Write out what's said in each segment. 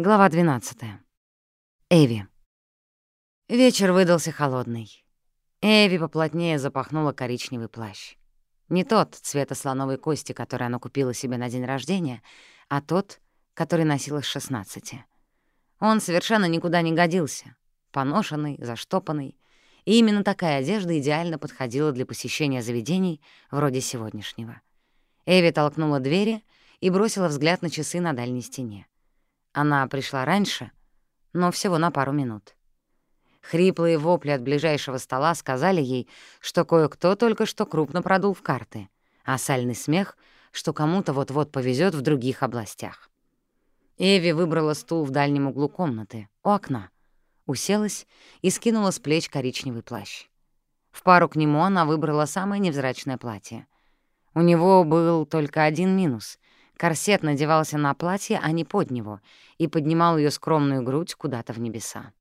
Глава 12. Эви. Вечер выдался холодный. Эви поплотнее запахнула коричневый плащ. Не тот цвета слоновой кости, который она купила себе на день рождения, а тот, который носила с 16. Он совершенно никуда не годился. Поношенный, заштопанный. И именно такая одежда идеально подходила для посещения заведений вроде сегодняшнего. Эви толкнула двери и бросила взгляд на часы на дальней стене. Она пришла раньше, но всего на пару минут. Хриплые вопли от ближайшего стола сказали ей, что кое-кто только что крупно продул в карты, а сальный смех, что кому-то вот-вот повезет в других областях. Эви выбрала стул в дальнем углу комнаты, у окна, уселась и скинула с плеч коричневый плащ. В пару к нему она выбрала самое невзрачное платье. У него был только один минус — Корсет надевался на платье, а не под него, и поднимал ее скромную грудь куда-то в небеса.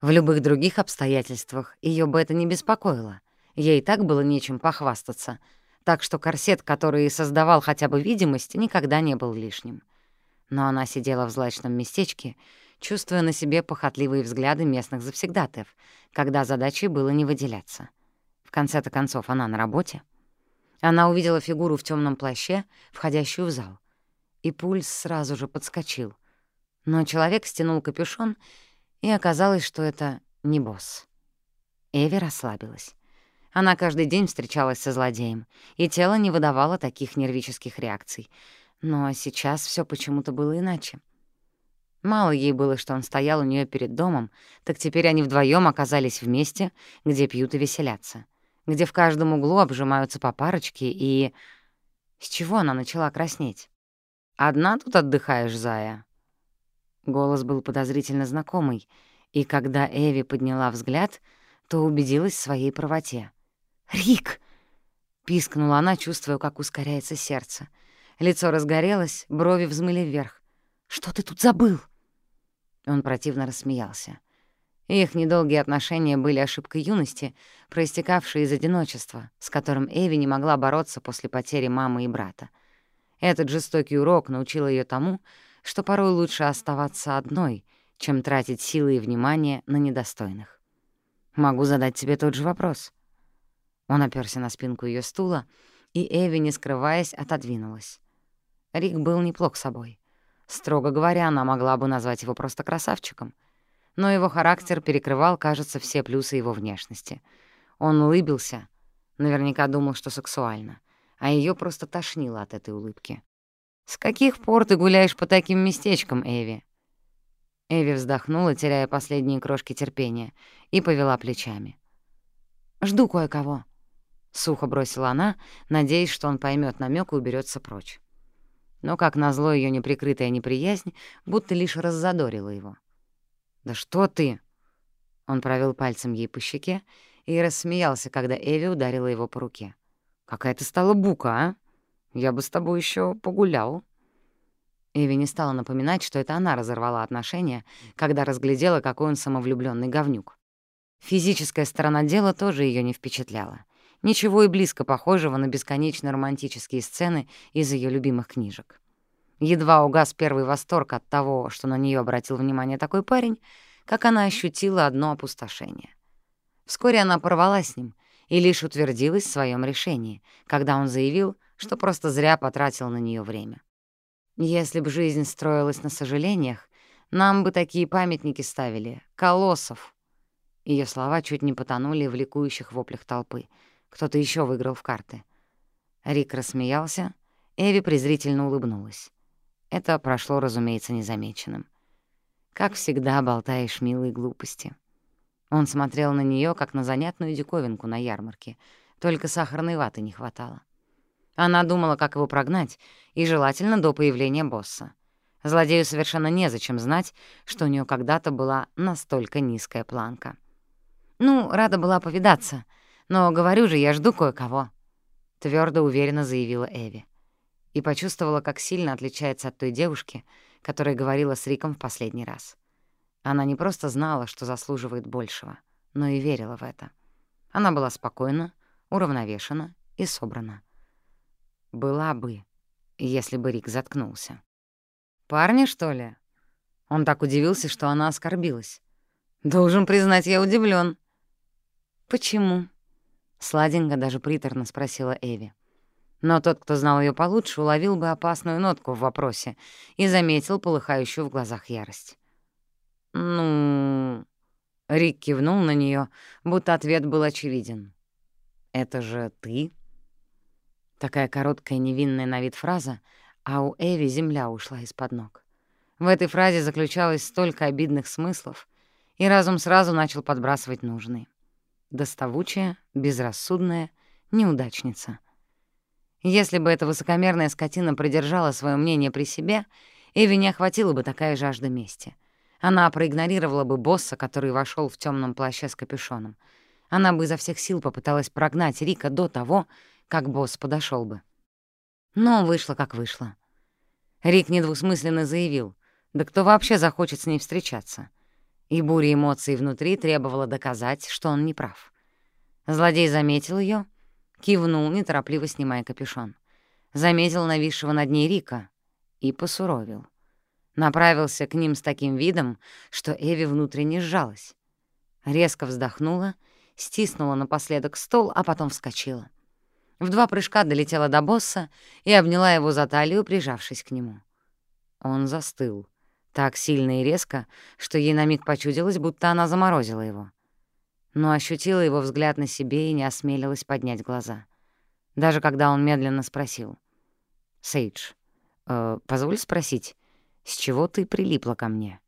В любых других обстоятельствах ее бы это не беспокоило. Ей и так было нечем похвастаться, так что корсет, который создавал хотя бы видимость, никогда не был лишним. Но она сидела в злачном местечке, чувствуя на себе похотливые взгляды местных завсегдатаев, когда задачей было не выделяться. В конце-то концов, она на работе. Она увидела фигуру в темном плаще, входящую в зал и пульс сразу же подскочил. Но человек стянул капюшон, и оказалось, что это не босс. Эви расслабилась. Она каждый день встречалась со злодеем, и тело не выдавало таких нервических реакций. Но сейчас все почему-то было иначе. Мало ей было, что он стоял у нее перед домом, так теперь они вдвоем оказались вместе, где пьют и веселятся, где в каждом углу обжимаются по парочке, и... С чего она начала краснеть? «Одна тут отдыхаешь, зая?» Голос был подозрительно знакомый, и когда Эви подняла взгляд, то убедилась в своей правоте. «Рик!» — пискнула она, чувствуя, как ускоряется сердце. Лицо разгорелось, брови взмыли вверх. «Что ты тут забыл?» Он противно рассмеялся. Их недолгие отношения были ошибкой юности, проистекавшей из одиночества, с которым Эви не могла бороться после потери мамы и брата. Этот жестокий урок научил ее тому, что порой лучше оставаться одной, чем тратить силы и внимание на недостойных. «Могу задать тебе тот же вопрос». Он оперся на спинку ее стула, и Эви, не скрываясь, отодвинулась. Рик был неплох собой. Строго говоря, она могла бы назвать его просто красавчиком. Но его характер перекрывал, кажется, все плюсы его внешности. Он улыбился, наверняка думал, что сексуально — а ее просто тошнило от этой улыбки. «С каких пор ты гуляешь по таким местечкам, Эви?» Эви вздохнула, теряя последние крошки терпения, и повела плечами. «Жду кое-кого», — сухо бросила она, надеясь, что он поймет намек и уберется прочь. Но, как назло, ее неприкрытая неприязнь будто лишь раззадорила его. «Да что ты?» Он провел пальцем ей по щеке и рассмеялся, когда Эви ударила его по руке. Какая ты стала бука, а? Я бы с тобой еще погулял». Эви не стала напоминать, что это она разорвала отношения, когда разглядела, какой он самовлюбленный говнюк. Физическая сторона дела тоже ее не впечатляла. Ничего и близко похожего на бесконечно романтические сцены из ее любимых книжек. Едва угас первый восторг от того, что на нее обратил внимание такой парень, как она ощутила одно опустошение. Вскоре она порвала с ним, и лишь утвердилась в своем решении, когда он заявил, что просто зря потратил на нее время. «Если б жизнь строилась на сожалениях, нам бы такие памятники ставили, колоссов». Ее слова чуть не потонули в ликующих воплях толпы. Кто-то еще выиграл в карты. Рик рассмеялся, Эви презрительно улыбнулась. Это прошло, разумеется, незамеченным. Как всегда, болтаешь милые глупости. Он смотрел на нее как на занятную диковинку на ярмарке, только сахарной ваты не хватало. Она думала, как его прогнать, и желательно до появления босса. Злодею совершенно незачем знать, что у нее когда-то была настолько низкая планка. «Ну, рада была повидаться, но, говорю же, я жду кое-кого», — твердо уверенно заявила Эви. И почувствовала, как сильно отличается от той девушки, которая говорила с Риком в последний раз. Она не просто знала, что заслуживает большего, но и верила в это. Она была спокойна, уравновешена и собрана. Была бы, если бы Рик заткнулся. «Парни, что ли?» Он так удивился, что она оскорбилась. «Должен признать, я удивлен. «Почему?» — сладенько, даже приторно спросила Эви. Но тот, кто знал ее получше, уловил бы опасную нотку в вопросе и заметил полыхающую в глазах ярость. «Ну...» — Рик кивнул на нее, будто ответ был очевиден. «Это же ты?» Такая короткая невинная на вид фраза, а у Эви земля ушла из-под ног. В этой фразе заключалось столько обидных смыслов, и разум сразу начал подбрасывать нужные. Доставучая, безрассудная, неудачница. Если бы эта высокомерная скотина придержала свое мнение при себе, Эви не охватила бы такая жажда мести. Она проигнорировала бы босса, который вошел в темном плаще с капюшоном. Она бы изо всех сил попыталась прогнать Рика до того, как босс подошел бы. Но вышло как вышло. Рик недвусмысленно заявил, да кто вообще захочет с ней встречаться? И буря эмоций внутри требовала доказать, что он не прав. Злодей заметил ее, кивнул, неторопливо снимая капюшон. Заметил нависшего над ней Рика и посуровил. Направился к ним с таким видом, что Эви внутренне сжалась. Резко вздохнула, стиснула напоследок стол, а потом вскочила. В два прыжка долетела до босса и обняла его за талию, прижавшись к нему. Он застыл, так сильно и резко, что ей на миг почудилось, будто она заморозила его. Но ощутила его взгляд на себе и не осмелилась поднять глаза. Даже когда он медленно спросил. «Сейдж, э, позволь спросить, с чего ты прилипла ко мне?»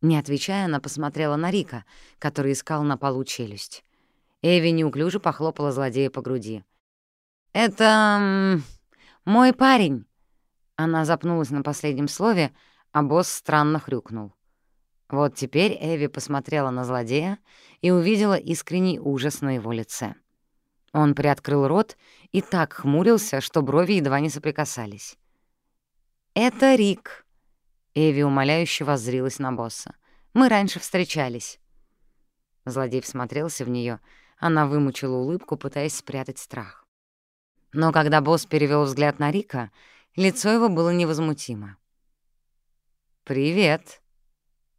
Не отвечая, она посмотрела на Рика, который искал на полу челюсть. Эви неуклюже похлопала злодея по груди. «Это... мой парень». Она запнулась на последнем слове, а босс странно хрюкнул. Вот теперь Эви посмотрела на злодея и увидела искренний ужас на его лице. Он приоткрыл рот и так хмурился, что брови едва не соприкасались. «Это Рик», — Эви умоляюще воззрилась на босса. «Мы раньше встречались». Злодей всмотрелся в нее, она вымучила улыбку, пытаясь спрятать страх. Но когда босс перевел взгляд на Рика, лицо его было невозмутимо. «Привет!»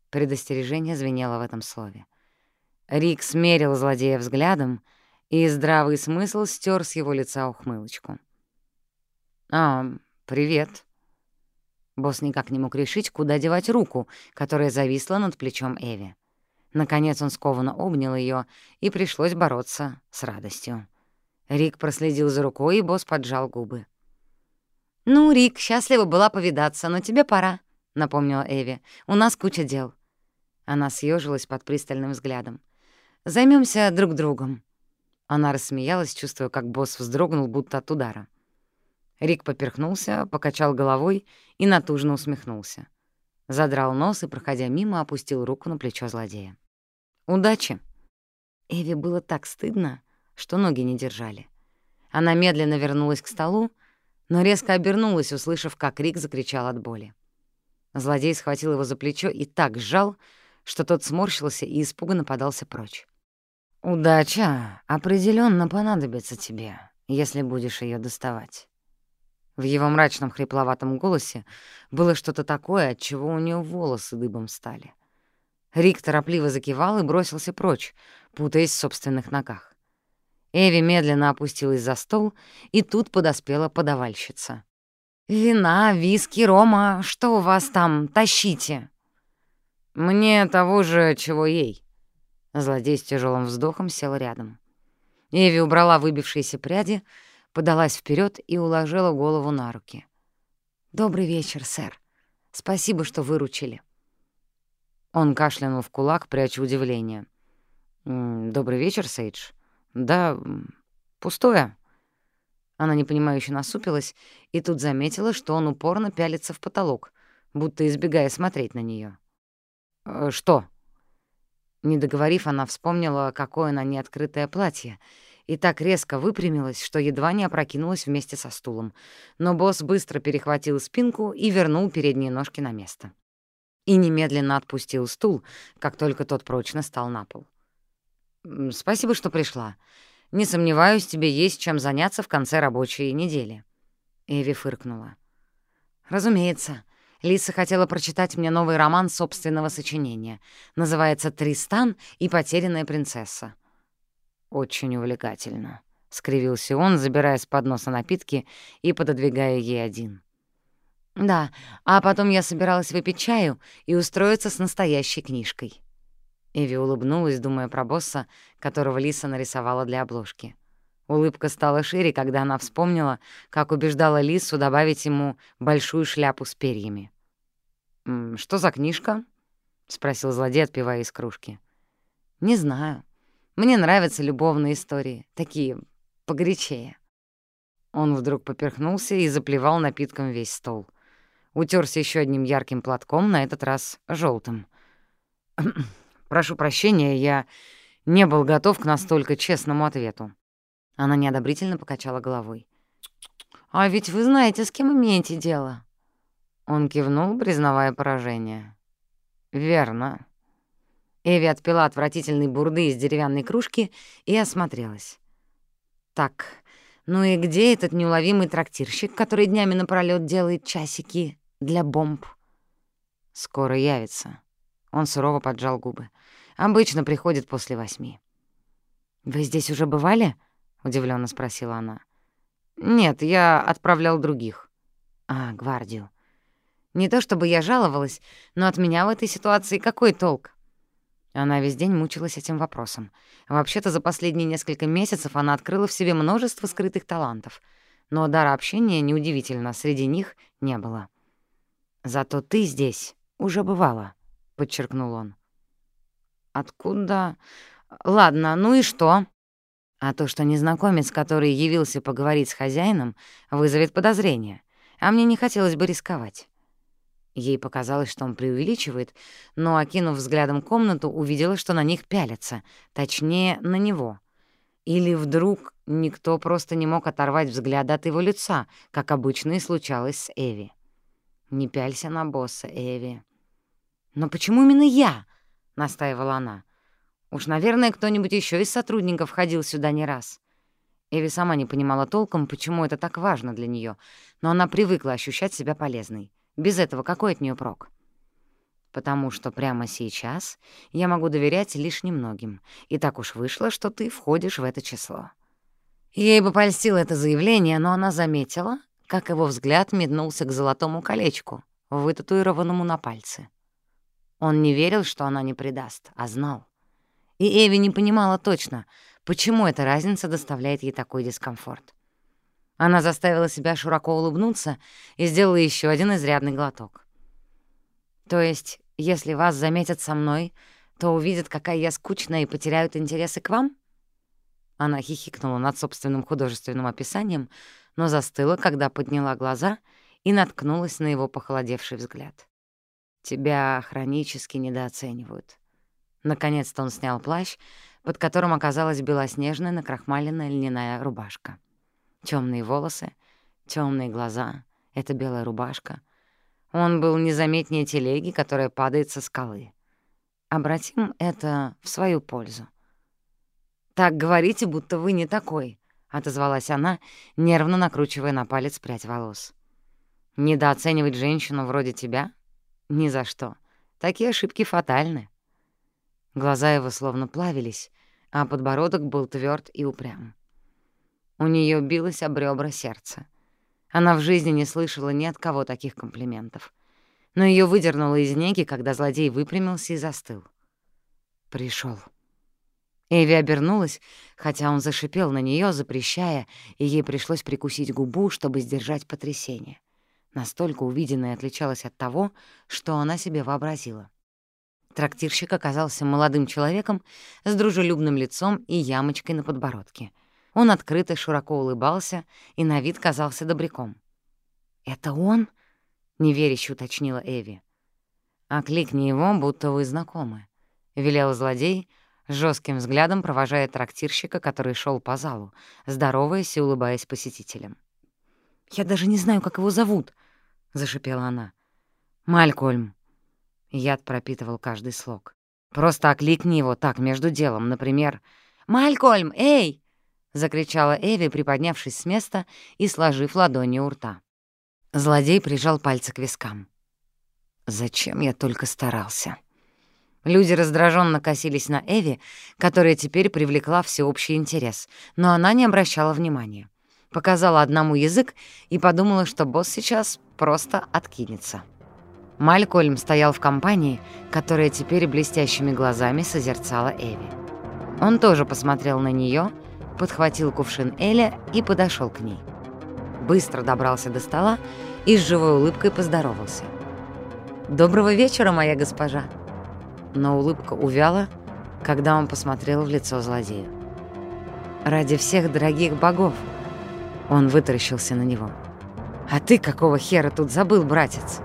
Предостережение звенело в этом слове. Рик смерил злодея взглядом, и здравый смысл стер с его лица ухмылочку. «А, привет». Босс никак не мог решить, куда девать руку, которая зависла над плечом Эви. Наконец он скованно обнял ее, и пришлось бороться с радостью. Рик проследил за рукой, и босс поджал губы. «Ну, Рик, счастлива была повидаться, но тебе пора», — напомнила Эви. «У нас куча дел». Она съежилась под пристальным взглядом. Займемся друг другом». Она рассмеялась, чувствуя, как босс вздрогнул, будто от удара. Рик поперхнулся, покачал головой и натужно усмехнулся. Задрал нос и, проходя мимо, опустил руку на плечо злодея. «Удачи!» Эви было так стыдно, что ноги не держали. Она медленно вернулась к столу, но резко обернулась, услышав, как Рик закричал от боли. Злодей схватил его за плечо и так сжал, что тот сморщился и испуганно подался прочь. «Удача определенно понадобится тебе, если будешь ее доставать». В его мрачном хрипловатом голосе было что-то такое, от чего у нее волосы дыбом стали. Рик торопливо закивал и бросился прочь, путаясь в собственных ногах. Эви медленно опустилась за стол, и тут подоспела подавальщица. «Вина, виски, рома, что у вас там? Тащите!» «Мне того же, чего ей». Злодей с тяжелым вздохом сел рядом. Эви убрала выбившиеся пряди, подалась вперед и уложила голову на руки. «Добрый вечер, сэр. Спасибо, что выручили». Он кашлянул в кулак, пряча удивление. «Добрый вечер, Сейдж. Да, пустое». Она непонимающе насупилась и тут заметила, что он упорно пялится в потолок, будто избегая смотреть на нее. «Э, «Что?» Не договорив, она вспомнила, какое на ней открытое платье, и так резко выпрямилась, что едва не опрокинулась вместе со стулом. Но босс быстро перехватил спинку и вернул передние ножки на место. И немедленно отпустил стул, как только тот прочно стал на пол. «Спасибо, что пришла. Не сомневаюсь, тебе есть чем заняться в конце рабочей недели». Эви фыркнула. «Разумеется. Лиса хотела прочитать мне новый роман собственного сочинения. Называется «Тристан и потерянная принцесса». «Очень увлекательно», — скривился он, забирая с подноса напитки и пододвигая ей один. «Да, а потом я собиралась выпить чаю и устроиться с настоящей книжкой». Эви улыбнулась, думая про босса, которого Лиса нарисовала для обложки. Улыбка стала шире, когда она вспомнила, как убеждала Лису добавить ему большую шляпу с перьями. «Что за книжка?» — спросил злодей, отпивая из кружки. «Не знаю. Мне нравятся любовные истории, такие погорячее». Он вдруг поперхнулся и заплевал напитком весь стол. Утерся еще одним ярким платком, на этот раз желтым. «Прошу прощения, я не был готов к настолько честному ответу». Она неодобрительно покачала головой. «А ведь вы знаете, с кем имеете дело?» Он кивнул, признавая поражение. «Верно». Эви отпила отвратительной бурды из деревянной кружки и осмотрелась. «Так, ну и где этот неуловимый трактирщик, который днями напролёт делает часики для бомб?» «Скоро явится». Он сурово поджал губы. «Обычно приходит после восьми». «Вы здесь уже бывали?» — удивленно спросила она. «Нет, я отправлял других». «А, гвардию. Не то чтобы я жаловалась, но от меня в этой ситуации какой толк?» Она весь день мучилась этим вопросом. Вообще-то за последние несколько месяцев она открыла в себе множество скрытых талантов, но дара общения, неудивительно, среди них не было. «Зато ты здесь уже бывала», — подчеркнул он. «Откуда? Ладно, ну и что?» А то, что незнакомец, который явился поговорить с хозяином, вызовет подозрение, а мне не хотелось бы рисковать. Ей показалось, что он преувеличивает, но, окинув взглядом комнату, увидела, что на них пялятся, точнее, на него. Или вдруг никто просто не мог оторвать взгляд от его лица, как обычно и случалось с Эви. «Не пялься на босса, Эви». «Но почему именно я?» — настаивала она. Уж, наверное, кто-нибудь еще из сотрудников ходил сюда не раз. Эви сама не понимала толком, почему это так важно для нее, но она привыкла ощущать себя полезной. Без этого какой от нее прок? Потому что прямо сейчас я могу доверять лишь немногим, и так уж вышло, что ты входишь в это число. Ей бы польстило это заявление, но она заметила, как его взгляд меднулся к золотому колечку, вытатуированному на пальце. Он не верил, что она не предаст, а знал. И Эви не понимала точно, почему эта разница доставляет ей такой дискомфорт. Она заставила себя широко улыбнуться и сделала еще один изрядный глоток. «То есть, если вас заметят со мной, то увидят, какая я скучная и потеряют интересы к вам?» Она хихикнула над собственным художественным описанием, но застыла, когда подняла глаза и наткнулась на его похолодевший взгляд. «Тебя хронически недооценивают», Наконец-то он снял плащ, под которым оказалась белоснежная накрахмаленная льняная рубашка. Темные волосы, темные глаза, эта белая рубашка. Он был незаметнее телеги, которая падает со скалы. Обратим это в свою пользу. «Так говорите, будто вы не такой», — отозвалась она, нервно накручивая на палец прядь волос. «Недооценивать женщину вроде тебя? Ни за что. Такие ошибки фатальны». Глаза его словно плавились, а подбородок был тверд и упрям. У нее билось об ребра сердце. Она в жизни не слышала ни от кого таких комплиментов. Но ее выдернуло из неги, когда злодей выпрямился и застыл. Пришел. Эви обернулась, хотя он зашипел на нее, запрещая, и ей пришлось прикусить губу, чтобы сдержать потрясение. Настолько увиденное отличалось от того, что она себе вообразила. Трактирщик оказался молодым человеком с дружелюбным лицом и ямочкой на подбородке. Он открыто широко улыбался и на вид казался добряком. «Это он?» — неверяще уточнила Эви. «Окликни его, будто вы знакомы», — велел злодей, жестким взглядом провожая трактирщика, который шел по залу, здороваясь и улыбаясь посетителям. «Я даже не знаю, как его зовут», — зашипела она. «Малькольм», Яд пропитывал каждый слог. «Просто окликни его так, между делом, например. «Малькольм, эй!» — закричала Эви, приподнявшись с места и сложив ладони у рта. Злодей прижал пальцы к вискам. Зачем я только старался? Люди раздраженно косились на Эви, которая теперь привлекла всеобщий интерес, но она не обращала внимания. Показала одному язык и подумала, что босс сейчас просто откинется. Малькольм стоял в компании, которая теперь блестящими глазами созерцала Эви. Он тоже посмотрел на нее, подхватил кувшин Эля и подошел к ней. Быстро добрался до стола и с живой улыбкой поздоровался. «Доброго вечера, моя госпожа!» Но улыбка увяла, когда он посмотрел в лицо злодея. «Ради всех дорогих богов!» Он вытаращился на него. «А ты какого хера тут забыл, братец?»